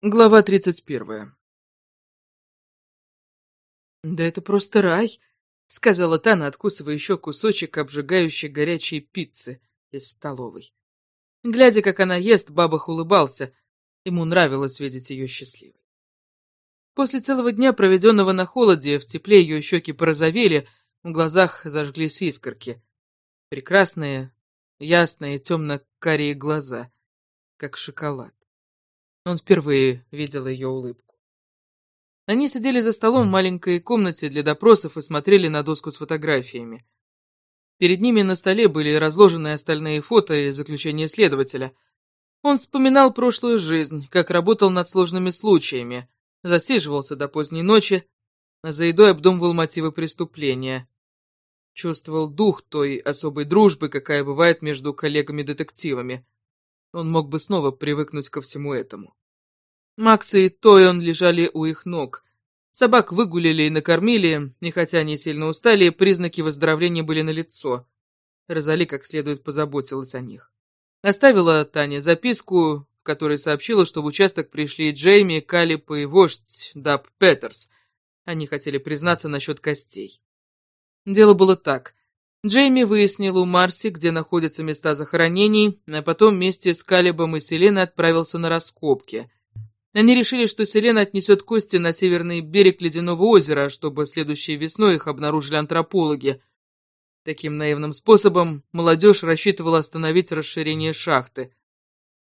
Глава 31. «Да это просто рай», — сказала Тана, откусывая еще кусочек обжигающей горячей пиццы из столовой. Глядя, как она ест, Бабах улыбался. Ему нравилось видеть ее счастливой. После целого дня, проведенного на холоде, в тепле ее щеки порозовели, в глазах зажглись искорки. Прекрасные, ясные, темно-карие глаза, как шоколад. Он впервые видел ее улыбку. Они сидели за столом в маленькой комнате для допросов и смотрели на доску с фотографиями. Перед ними на столе были разложены остальные фото и заключения следователя. Он вспоминал прошлую жизнь, как работал над сложными случаями, засиживался до поздней ночи, за едой обдумывал мотивы преступления. Чувствовал дух той особой дружбы, какая бывает между коллегами-детективами. Он мог бы снова привыкнуть ко всему этому. Макс и Тойон лежали у их ног. Собак выгулили и накормили, и хотя они сильно устали, признаки выздоровления были налицо. Розали как следует позаботилась о них. Оставила Таня записку, в которой сообщила, что в участок пришли Джейми, Калип и вождь Даб Петерс. Они хотели признаться насчет костей. Дело было так. Джейми выяснил у Марси, где находятся места захоронений, а потом вместе с Калибом и Селеной отправился на раскопки. Они решили, что Селена отнесет кости на северный берег Ледяного озера, чтобы следующей весной их обнаружили антропологи. Таким наивным способом молодежь рассчитывала остановить расширение шахты.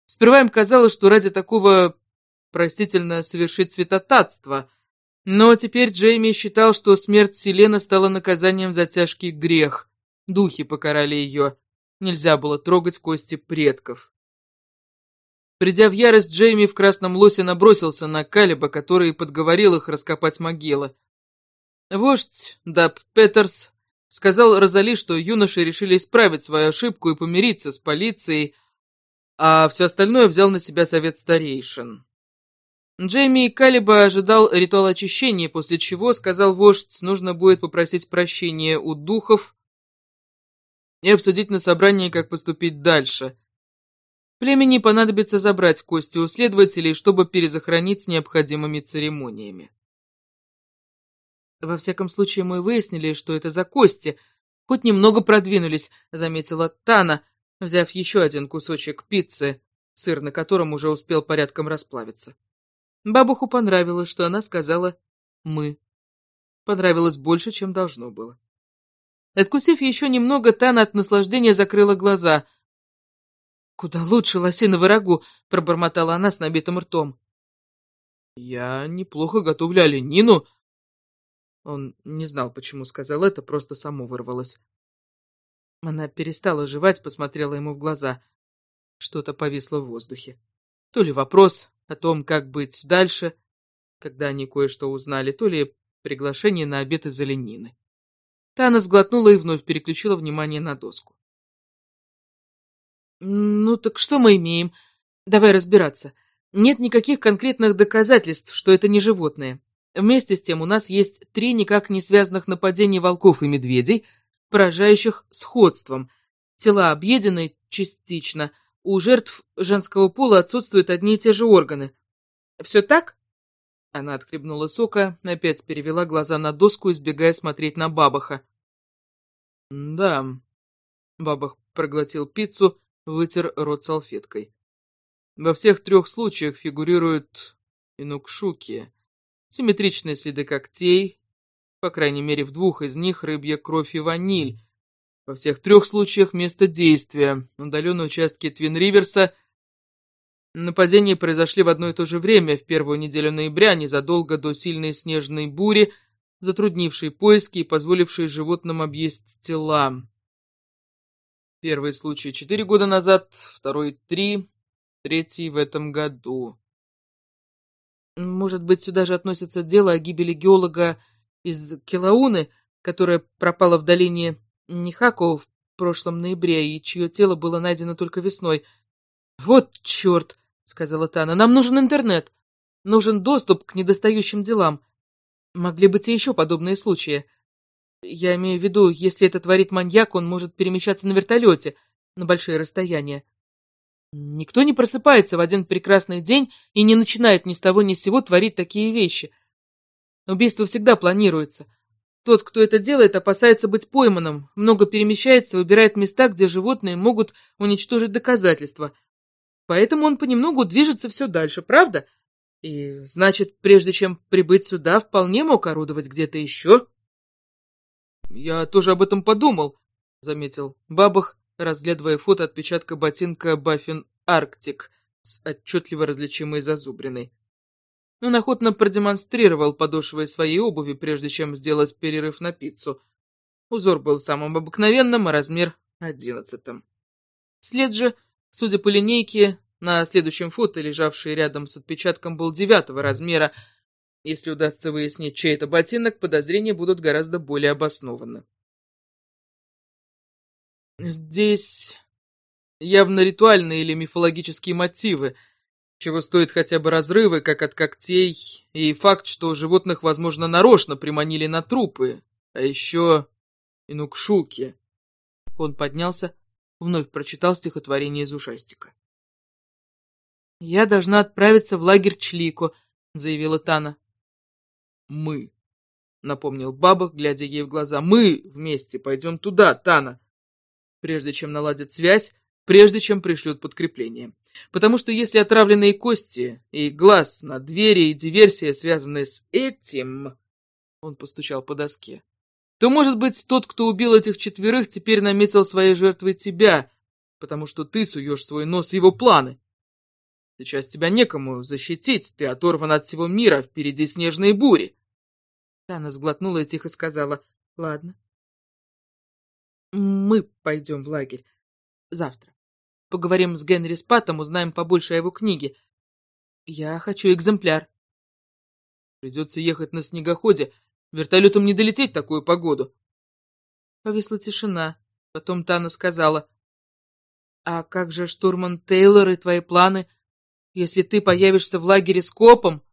Сперва им казалось, что ради такого, простительно, совершить святотатство, но теперь Джейми считал, что смерть Селена стала наказанием за тяжкий грех. Духи покарали ее. Нельзя было трогать кости предков. Придя в ярость, Джейми в красном лосе набросился на Калиба, который подговорил их раскопать могилы. Вождь Даб Петерс сказал Розали, что юноши решили исправить свою ошибку и помириться с полицией, а все остальное взял на себя совет старейшин. Джейми Калиба ожидал ритуал очищения, после чего, сказал вождь, нужно будет попросить прощения у духов и обсудить на собрании, как поступить дальше – Племени понадобится забрать кости у следователей, чтобы перезахоронить с необходимыми церемониями. Во всяком случае, мы выяснили, что это за кости. Хоть немного продвинулись, заметила Тана, взяв еще один кусочек пиццы, сыр на котором уже успел порядком расплавиться. Бабуху понравилось, что она сказала «мы». Понравилось больше, чем должно было. Откусив еще немного, Тана от наслаждения закрыла глаза — «Куда лучше лосиного рагу», — пробормотала она с набитым ртом. «Я неплохо готовлю оленину». Он не знал, почему сказал это, просто само вырвалось. Она перестала жевать, посмотрела ему в глаза. Что-то повисло в воздухе. То ли вопрос о том, как быть дальше, когда они кое-что узнали, то ли приглашение на обед из оленины. Тана сглотнула и вновь переключила внимание на доску. «Ну так что мы имеем? Давай разбираться. Нет никаких конкретных доказательств, что это не животное. Вместе с тем у нас есть три никак не связанных нападения волков и медведей, поражающих сходством. Тела объедены частично. У жертв женского пола отсутствуют одни и те же органы. Все так?» Она отхлебнула сока, опять перевела глаза на доску, избегая смотреть на Бабаха. «Да». Бабах проглотил пиццу, вытер рот салфеткой. Во всех трех случаях фигурируют инукшуки, симметричные следы когтей, по крайней мере в двух из них рыбья кровь и ваниль. Во всех трех случаях место действия, удаленные участки Твин-Риверса. Нападения произошли в одно и то же время, в первую неделю ноября, незадолго до сильной снежной бури, затруднившей поиски и позволившей животным объесть тела. Первый случай четыре года назад, второй три, третий в этом году. Может быть, сюда же относится дело о гибели геолога из Келауны, которая пропала в долине Нихако в прошлом ноябре, и чье тело было найдено только весной. «Вот черт!» — сказала Тана. «Нам нужен интернет. Нужен доступ к недостающим делам. Могли быть и еще подобные случаи. Я имею в виду, если это творит маньяк, он может перемещаться на вертолете на большие расстояния. Никто не просыпается в один прекрасный день и не начинает ни с того ни с сего творить такие вещи. Убийство всегда планируется. Тот, кто это делает, опасается быть пойманным, много перемещается, выбирает места, где животные могут уничтожить доказательства. Поэтому он понемногу движется все дальше, правда? И значит, прежде чем прибыть сюда, вполне мог орудовать где-то еще. Я тоже об этом подумал, заметил Бабах, разглядывая фото отпечатка ботинка Баффин Арктик с отчетливо различимой зазубриной. Он охотно продемонстрировал подошвой своей обуви, прежде чем сделать перерыв на пиццу. Узор был самым обыкновенным, а размер — одиннадцатым. След же, судя по линейке, на следующем фото, лежавший рядом с отпечатком, был девятого размера. Если удастся выяснить, чей это ботинок, подозрения будут гораздо более обоснованы. Здесь явно ритуальные или мифологические мотивы, чего стоит хотя бы разрывы, как от когтей, и факт, что животных, возможно, нарочно приманили на трупы, а еще инукшуки. Он поднялся, вновь прочитал стихотворение из ужастика. «Я должна отправиться в лагерь Члико», — заявила Тана. «Мы», — напомнил Бабах, глядя ей в глаза, — «мы вместе пойдем туда, Тана» прежде чем наладят связь, прежде чем пришлют подкрепление. Потому что если отравленные кости и глаз на двери и диверсия связаны с этим, он постучал по доске, то, может быть, тот, кто убил этих четверых, теперь наметил своей жертвой тебя, потому что ты суешь свой нос в его планы. Сейчас тебя некому защитить, ты оторван от всего мира, впереди снежные бури. Тана сглотнула и тихо сказала, ладно, мы пойдем в лагерь. Завтра. Поговорим с Генри Спатом, узнаем побольше о его книге. Я хочу экземпляр. Придется ехать на снегоходе. Вертолетом не долететь такую погоду. Повисла тишина. Потом Тана сказала. А как же штурман Тейлор и твои планы, если ты появишься в лагере с копом?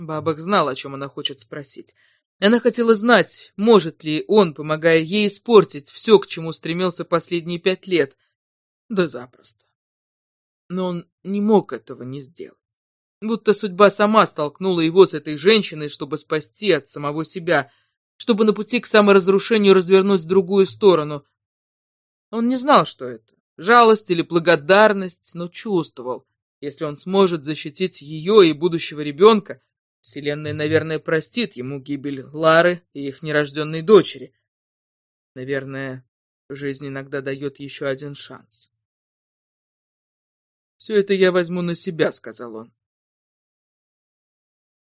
Бабах знал, о чем она хочет спросить. Она хотела знать, может ли он, помогая ей испортить все, к чему стремился последние пять лет. Да запросто. Но он не мог этого не сделать. Будто судьба сама столкнула его с этой женщиной, чтобы спасти от самого себя, чтобы на пути к саморазрушению развернуть в другую сторону. Он не знал, что это, жалость или благодарность, но чувствовал, если он сможет защитить ее и будущего ребенка, Вселенная, наверное, простит ему гибель Лары и их нерожденной дочери. Наверное, жизнь иногда дает еще один шанс. «Все это я возьму на себя», — сказал он.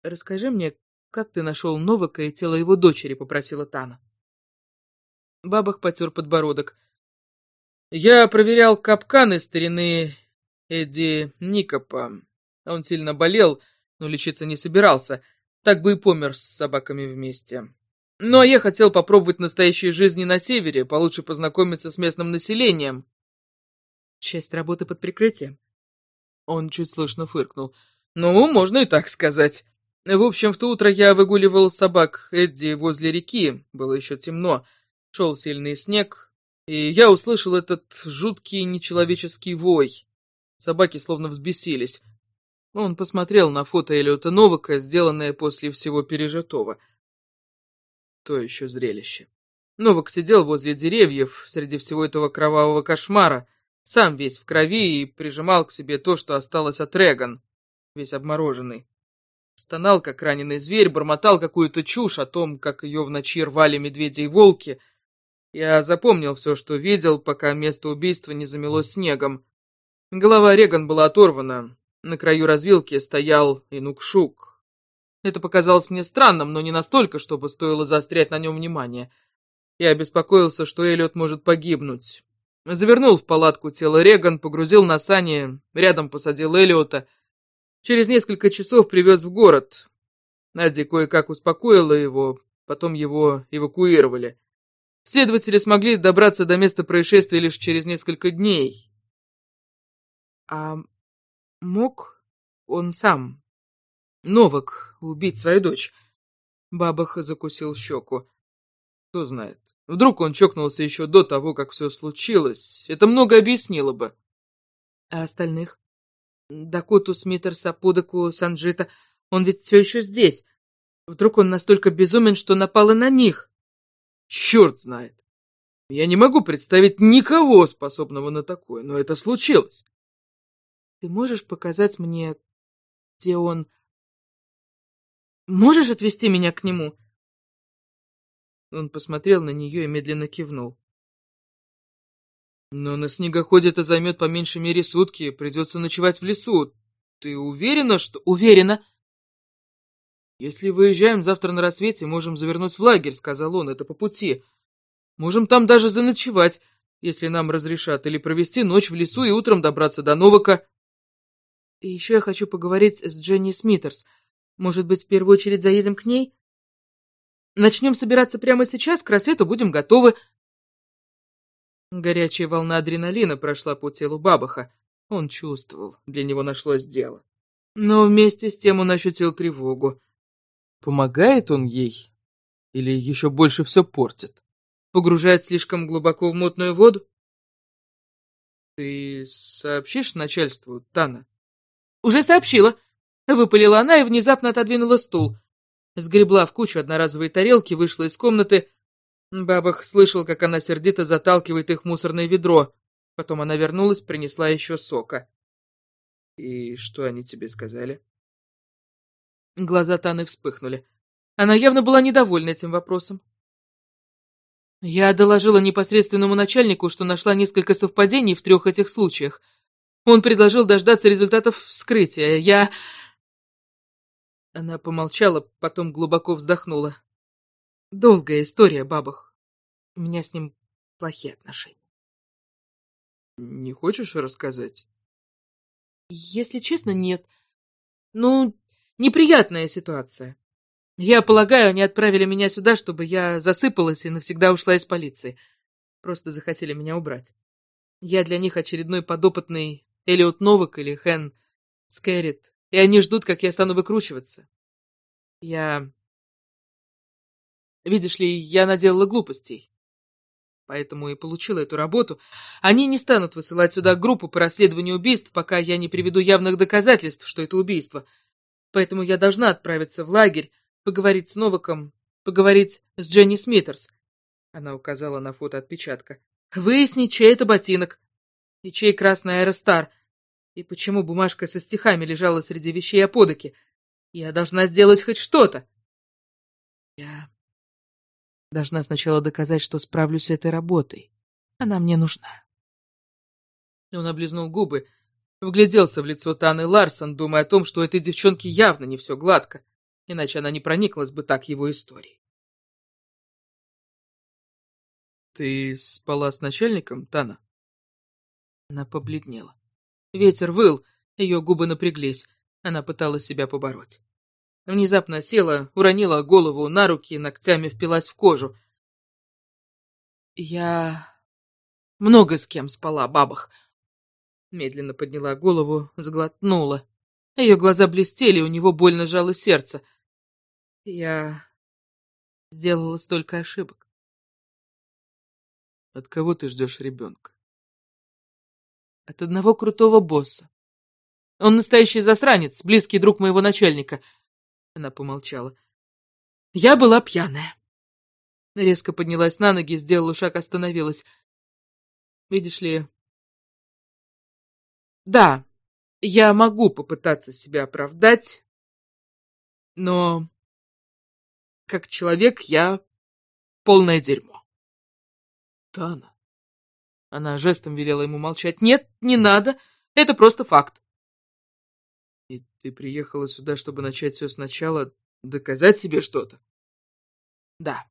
«Расскажи мне, как ты нашел Новака и тело его дочери?» — попросила Тана. Бабах потер подбородок. «Я проверял капканы старины Эдди Никопа. Он сильно болел, но лечиться не собирался, так бы и помер с собаками вместе. Ну а я хотел попробовать настоящей жизни на севере, получше познакомиться с местным населением. Часть работы под прикрытием. Он чуть слышно фыркнул. Ну, можно и так сказать. В общем, в то утро я выгуливал собак Эдди возле реки, было еще темно, шел сильный снег, и я услышал этот жуткий нечеловеческий вой. Собаки словно взбесились. Он посмотрел на фото Эллиота Новака, сделанное после всего пережитого. То еще зрелище. Новак сидел возле деревьев, среди всего этого кровавого кошмара, сам весь в крови и прижимал к себе то, что осталось от Реган, весь обмороженный. Стонал, как раненый зверь, бормотал какую-то чушь о том, как ее в ночи рвали медведи и волки. Я запомнил все, что видел, пока место убийства не замело снегом. Голова Реган была оторвана, на краю развилки стоял Инукшук. Это показалось мне странным, но не настолько, чтобы стоило заострять на нем внимание. Я обеспокоился, что Эллиот может погибнуть. Завернул в палатку тело Реган, погрузил на сани, рядом посадил Эллиота. Через несколько часов привез в город. Надя кое-как успокоила его, потом его эвакуировали. Следователи смогли добраться до места происшествия лишь через несколько дней. А Мог он сам, Новак, убить свою дочь? Бабах закусил щеку. Кто знает. Вдруг он чокнулся еще до того, как все случилось. Это много объяснило бы. А остальных? Дакоту, Смитерса, Пудаку, Санджита. Он ведь все еще здесь. Вдруг он настолько безумен, что напал и на них? Черт знает. Я не могу представить никого, способного на такое, но это случилось. Ты можешь показать мне, где он... Можешь отвезти меня к нему? Он посмотрел на нее и медленно кивнул. Но на снегоходе это займет по меньшей мере сутки, придется ночевать в лесу. Ты уверена, что... Уверена. Если выезжаем завтра на рассвете, можем завернуть в лагерь, сказал он, это по пути. Можем там даже заночевать, если нам разрешат, или провести ночь в лесу и утром добраться до Новака. И еще я хочу поговорить с Дженни Смитерс. Может быть, в первую очередь заедем к ней? Начнем собираться прямо сейчас, к рассвету будем готовы. Горячая волна адреналина прошла по телу Бабаха. Он чувствовал, для него нашлось дело. Но вместе с тем он ощутил тревогу. Помогает он ей? Или еще больше все портит? Погружает слишком глубоко в мутную воду? Ты сообщишь начальству, Тана? Уже сообщила. Выпалила она и внезапно отодвинула стул. Сгребла в кучу одноразовые тарелки, вышла из комнаты. Бабах слышал, как она сердито заталкивает их в мусорное ведро. Потом она вернулась, принесла еще сока. «И что они тебе сказали?» Глаза Таны вспыхнули. Она явно была недовольна этим вопросом. Я доложила непосредственному начальнику, что нашла несколько совпадений в трех этих случаях. Он предложил дождаться результатов вскрытия. Я... Она помолчала, потом глубоко вздохнула. Долгая история, бабах. У меня с ним плохие отношения. Не хочешь рассказать? Если честно, нет. Ну, неприятная ситуация. Я полагаю, они отправили меня сюда, чтобы я засыпалась и навсегда ушла из полиции. Просто захотели меня убрать. Я для них очередной подопытный Элиот Новак или Хэн Скэррит и они ждут, как я стану выкручиваться. Я... Видишь ли, я наделала глупостей. Поэтому и получила эту работу. Они не станут высылать сюда группу по расследованию убийств, пока я не приведу явных доказательств, что это убийство. Поэтому я должна отправиться в лагерь, поговорить с Новаком, поговорить с Дженни Смитерс. Она указала на фото отпечатка. Выяснить, чей это ботинок и чей красный аэростар — и почему бумажка со стихами лежала среди вещей оподоки? Я должна сделать хоть что-то. Я должна сначала доказать, что справлюсь с этой работой. Она мне нужна. Он облизнул губы, вгляделся в лицо Таны Ларсон, думая о том, что этой девчонки явно не все гладко, иначе она не прониклась бы так его историей. «Ты спала с начальником, Тана?» Она побледнела. Ветер выл, ее губы напряглись. Она пыталась себя побороть. Внезапно села, уронила голову на руки, ногтями впилась в кожу. «Я много с кем спала, бабах». Медленно подняла голову, сглотнула. Ее глаза блестели, у него больно жало сердце. Я сделала столько ошибок. От кого ты ждешь ребенка? От одного крутого босса. Он настоящий засранец, близкий друг моего начальника. Она помолчала. Я была пьяная. Резко поднялась на ноги, сделала шаг, остановилась. Видишь ли... Да, я могу попытаться себя оправдать, но как человек я полное дерьмо. Тана. Она жестом велела ему молчать. «Нет, не надо. Это просто факт». «И ты приехала сюда, чтобы начать все сначала, доказать себе что-то?» «Да.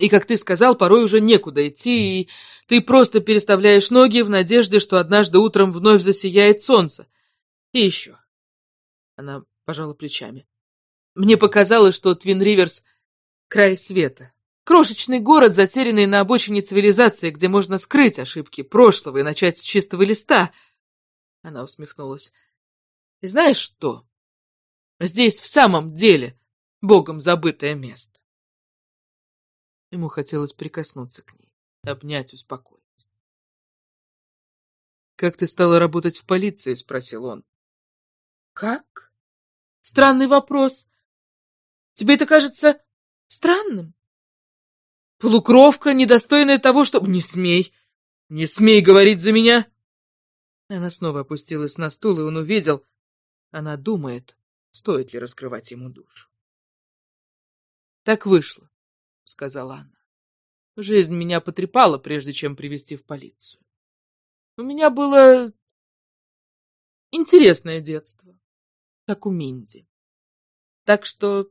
И, как ты сказал, порой уже некуда идти, и ты просто переставляешь ноги в надежде, что однажды утром вновь засияет солнце. И еще». Она пожала плечами. «Мне показалось, что Твин Риверс — край света. Крошечный город, затерянный на обочине цивилизации, где можно скрыть ошибки прошлого и начать с чистого листа. Она усмехнулась. И знаешь что? Здесь в самом деле богом забытое место. Ему хотелось прикоснуться к ней, обнять, успокоить. «Как ты стала работать в полиции?» — спросил он. «Как? Странный вопрос. Тебе это кажется странным? Полукровка, недостойная того, чтобы... Не смей! Не смей говорить за меня!» Она снова опустилась на стул, и он увидел. Она думает, стоит ли раскрывать ему душу. «Так вышло», — сказала она. «Жизнь меня потрепала, прежде чем привести в полицию. У меня было интересное детство, как у Минди. Так что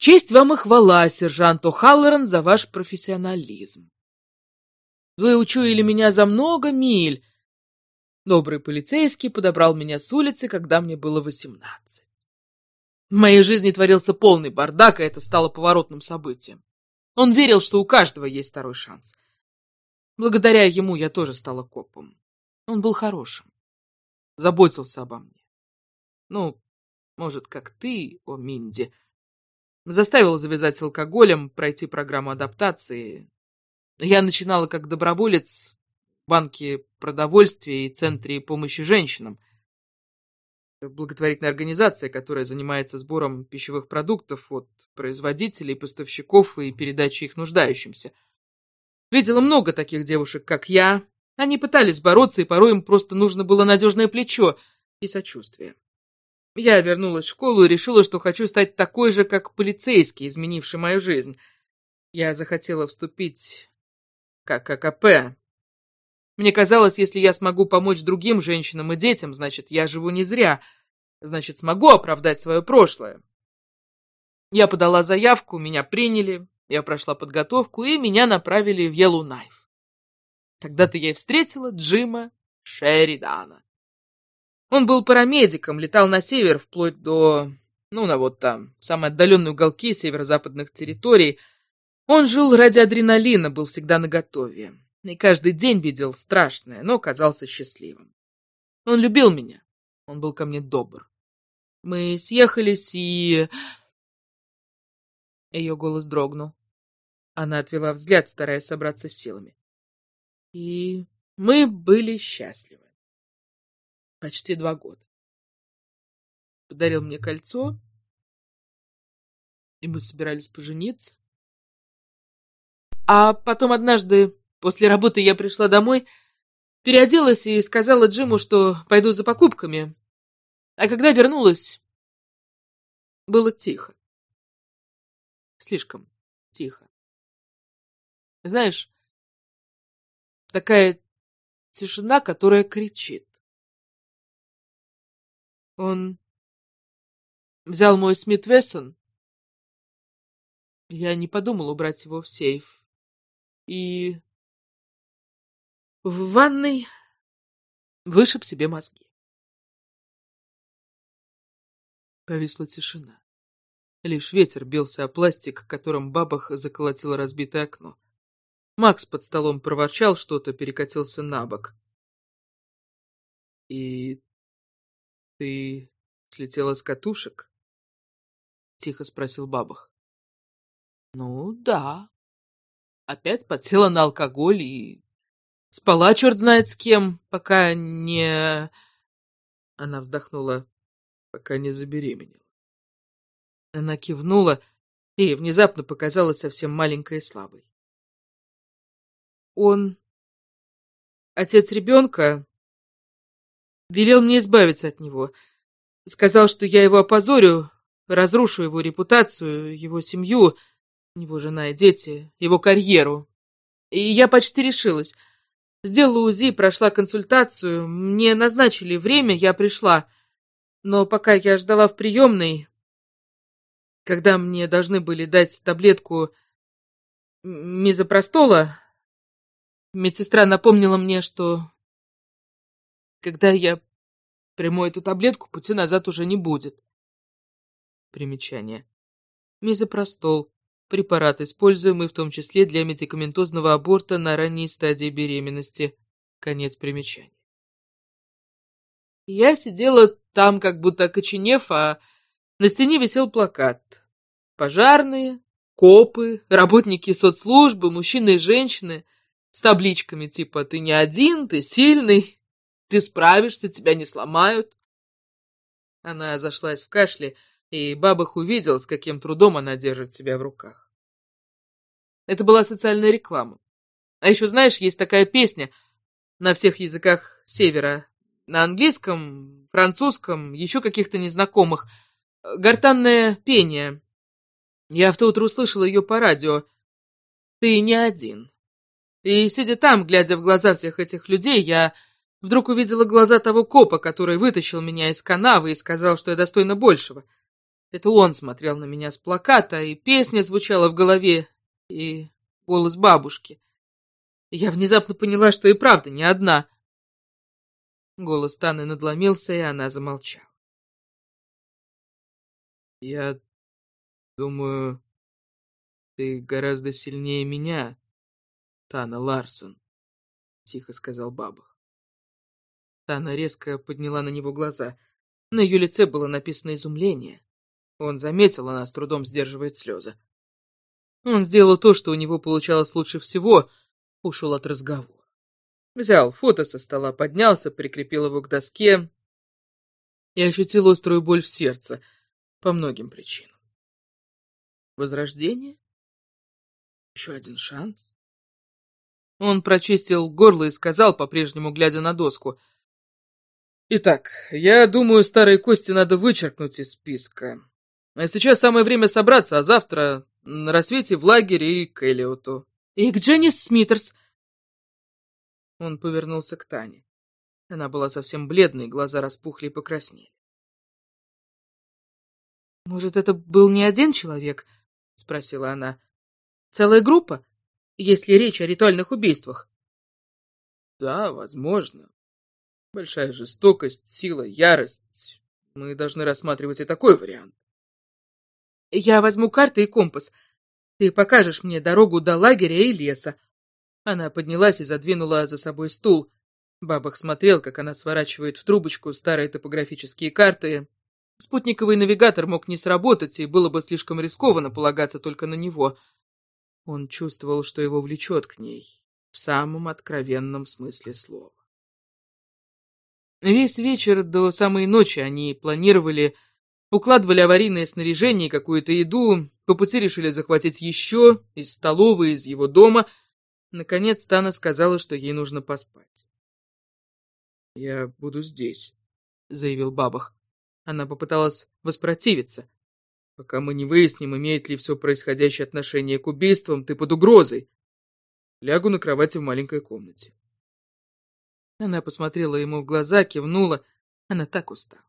честь вам и хвала, сержант О'Халлоран, за ваш профессионализм. Вы учуяли меня за много миль. Добрый полицейский подобрал меня с улицы, когда мне было восемнадцать. В моей жизни творился полный бардак, и это стало поворотным событием. Он верил, что у каждого есть второй шанс. Благодаря ему я тоже стала копом. Он был хорошим. Заботился обо мне. Ну, может, как ты, о Минди. Заставил завязать с алкоголем, пройти программу адаптации. Я начинала как доброволец в банке продовольствия и центре помощи женщинам благотворительная организация, которая занимается сбором пищевых продуктов от производителей, поставщиков и передачей их нуждающимся. Видела много таких девушек, как я. Они пытались бороться, и порой им просто нужно было надежное плечо и сочувствие. Я вернулась в школу и решила, что хочу стать такой же, как полицейский, изменивший мою жизнь. Я захотела вступить как АКП, мне казалось, если я смогу помочь другим женщинам и детям, значит, я живу не зря, значит, смогу оправдать свое прошлое. Я подала заявку, меня приняли, я прошла подготовку, и меня направили в Йеллоунайф. Тогда-то я и встретила Джима Шеридана. Он был парамедиком, летал на север вплоть до, ну, на вот там, самые отдаленные уголки северо-западных территорий. Он жил ради адреналина, был всегда наготове и каждый день видел страшное, но казался счастливым. Он любил меня, он был ко мне добр. Мы съехались, и... Ее голос дрогнул. Она отвела взгляд, стараясь собраться силами. И мы были счастливы. Почти два года. Подарил мне кольцо, и мы собирались пожениться. А потом однажды После работы я пришла домой, переоделась и сказала Джиму, что пойду за покупками. А когда вернулась, было тихо. Слишком тихо. Знаешь, такая тишина, которая кричит. Он взял мой Смит Вессон. Я не подумал убрать его в сейф. И в ванной вышиб себе мозги. Повисла тишина. Лишь ветер бился о пластик, которым бабах заколотило разбитое окно. Макс под столом проворчал что-то, перекатился на бок. «И ты слетела с катушек?» — тихо спросил бабах. «Ну, да. Опять подсела на алкоголь и Спала черт знает с кем, пока не... Она вздохнула, пока не забеременела. Она кивнула и внезапно показалась совсем маленькой и слабой. Он, отец ребенка, велел мне избавиться от него. Сказал, что я его опозорю, разрушу его репутацию, его семью, у него жена и дети, его карьеру. И я почти решилась. Сделала УЗИ, прошла консультацию. Мне назначили время, я пришла. Но пока я ждала в приемной, когда мне должны были дать таблетку мизопростола, медсестра напомнила мне, что когда я приму эту таблетку, пути назад уже не будет. Примечание. Мизопростол. Препарат, используемый в том числе для медикаментозного аборта на ранней стадии беременности. Конец примечания. Я сидела там, как будто окоченев, а на стене висел плакат. Пожарные, копы, работники соцслужбы, мужчины и женщины с табличками типа «Ты не один, ты сильный, Ты справишься, тебя не сломают. Она зашлась в кашле, и Бабах увидел, с каким трудом она держит себя в руках. Это была социальная реклама. А еще, знаешь, есть такая песня на всех языках Севера. На английском, французском, еще каких-то незнакомых. Гортанное пение. Я в то утро услышала ее по радио. Ты не один. И, сидя там, глядя в глаза всех этих людей, я вдруг увидела глаза того копа, который вытащил меня из канавы и сказал, что я достойна большего. Это он смотрел на меня с плаката, и песня звучала в голове, и голос бабушки. Я внезапно поняла, что и правда не одна. Голос Таны надломился, и она замолчала. Я думаю, ты гораздо сильнее меня, Тана Ларсон, тихо сказал Бабах. Тана резко подняла на него глаза. На ее лице было написано изумление. Он заметил, она с трудом сдерживает слезы. Он сделал то, что у него получалось лучше всего, ушел от разговора. Взял фото со стола, поднялся, прикрепил его к доске и ощутил острую боль в сердце по многим причинам. Возрождение? Еще один шанс? Он прочистил горло и сказал, по-прежнему глядя на доску. «Итак, я думаю, старые кости надо вычеркнуть из списка. А сейчас самое время собраться, а завтра на рассвете в лагере и к Элиоту. И к Дженнис Смитерс. Он повернулся к Тане. Она была совсем бледной, глаза распухли и покраснели. «Может, это был не один человек?» — спросила она. «Целая группа, если речь о ритуальных убийствах?» «Да, возможно. Большая жестокость, сила, ярость. Мы должны рассматривать и такой вариант». «Я возьму карты и компас. Ты покажешь мне дорогу до лагеря и леса. Она поднялась и задвинула за собой стул. Бабах смотрел, как она сворачивает в трубочку старые топографические карты. Спутниковый навигатор мог не сработать, и было бы слишком рискованно полагаться только на него. Он чувствовал, что его влечет к ней, в самом откровенном смысле слова. Весь вечер до самой ночи они планировали, укладывали аварийное снаряжение и какую-то еду, по пути решили захватить еще из столовой, из его дома. Наконец Тана сказала, что ей нужно поспать. «Я буду здесь», — заявил Бабах. Она попыталась воспротивиться. «Пока мы не выясним, имеет ли все происходящее отношение к убийствам, ты под угрозой. Лягу на кровати в маленькой комнате». Она посмотрела ему в глаза, кивнула. Она так устала.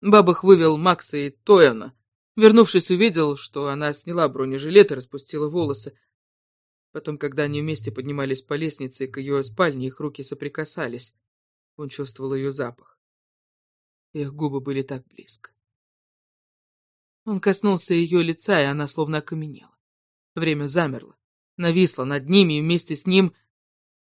Бабах вывел Макса и Тояна. Вернувшись, увидел, что она сняла бронежилет и распустила волосы. Потом, когда они вместе поднимались по лестнице к ее спальне, их руки соприкасались. Он чувствовал ее запах. Их губы были так близко. Он коснулся ее лица, и она словно окаменела. Время замерло, нависло над ними, и вместе с ним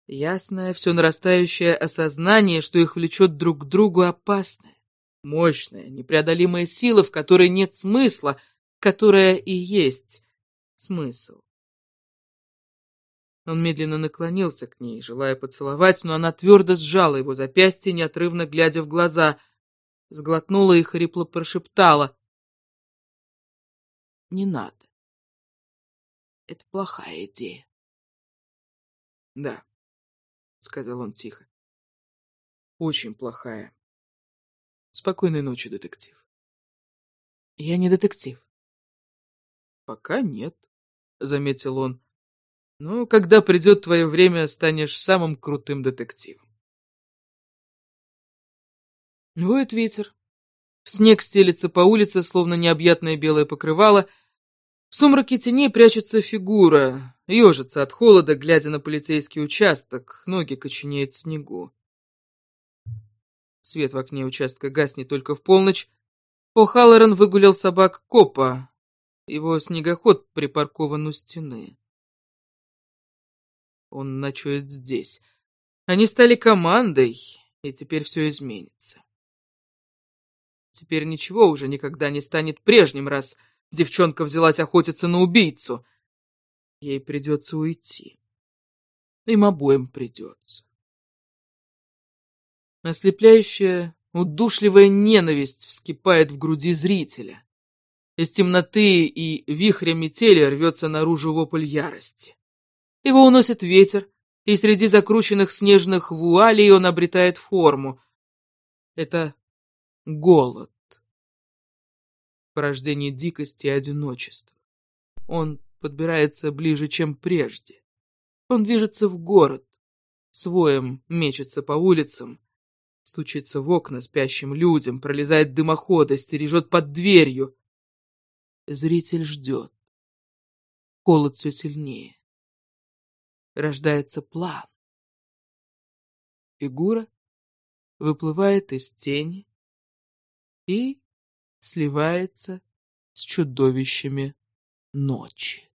ясное, все нарастающее осознание, что их влечет друг к другу опасное. Мощная, непреодолимая сила, в которой нет смысла, которая и есть смысл. Он медленно наклонился к ней, желая поцеловать, но она твердо сжала его запястье, неотрывно глядя в глаза, сглотнула и хрипло прошептала. «Не надо. Это плохая идея». «Да», — сказал он тихо. «Очень плохая». Спокойной ночи, детектив. Я не детектив. Пока нет, заметил он. Но когда придет твое время, станешь самым крутым детективом. Воет ветер. Снег стелится по улице, словно необъятное белое покрывало. В сумраке теней прячется фигура, ежится от холода, глядя на полицейский участок, ноги коченеют в снегу. Свет в окне участка гаснет только в полночь. О'Халлоран выгулял собак Копа. Его снегоход припаркован у стены. Он ночует здесь. Они стали командой, и теперь все изменится. Теперь ничего уже никогда не станет прежним, раз девчонка взялась охотиться на убийцу. Ей придется уйти. Им обоим придется. Ослепляющая, удушливая ненависть вскипает в груди зрителя. Из темноты и вихря метели рвется наружу вопль ярости. Его уносит ветер, и среди закрученных снежных вуалей он обретает форму. Это голод. Порождение дикости и одиночества. Он подбирается ближе, чем прежде. Он движется в город, своем мечется по улицам, стучится в окна спящим людям, пролезает дымоходы, стережет под дверью. Зритель ждет. Холод все сильнее. Рождается план. Фигура выплывает из тени и сливается с чудовищами ночи.